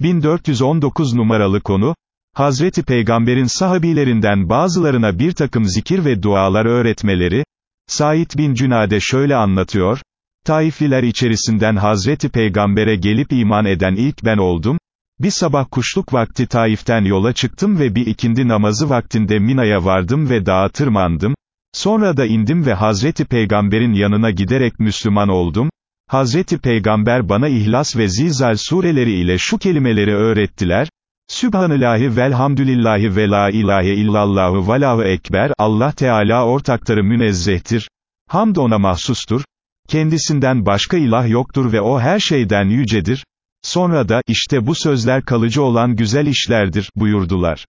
1419 numaralı konu, Hazreti Peygamber'in sahabilerinden bazılarına bir takım zikir ve dualar öğretmeleri, Said bin Cünade şöyle anlatıyor, Taifliler içerisinden Hazreti Peygamber'e gelip iman eden ilk ben oldum, bir sabah kuşluk vakti Taif'ten yola çıktım ve bir ikindi namazı vaktinde Mina'ya vardım ve dağa tırmandım, sonra da indim ve Hazreti Peygamber'in yanına giderek Müslüman oldum, Hazreti Peygamber bana İhlas ve Zilzal sureleri ile şu kelimeleri öğrettiler, Sübhanillahi velhamdülillahi ve la ilahe illallahu ve lahu ekber, Allah Teala ortakları münezzehtir, hamd ona mahsustur, kendisinden başka ilah yoktur ve o her şeyden yücedir, sonra da, işte bu sözler kalıcı olan güzel işlerdir, buyurdular.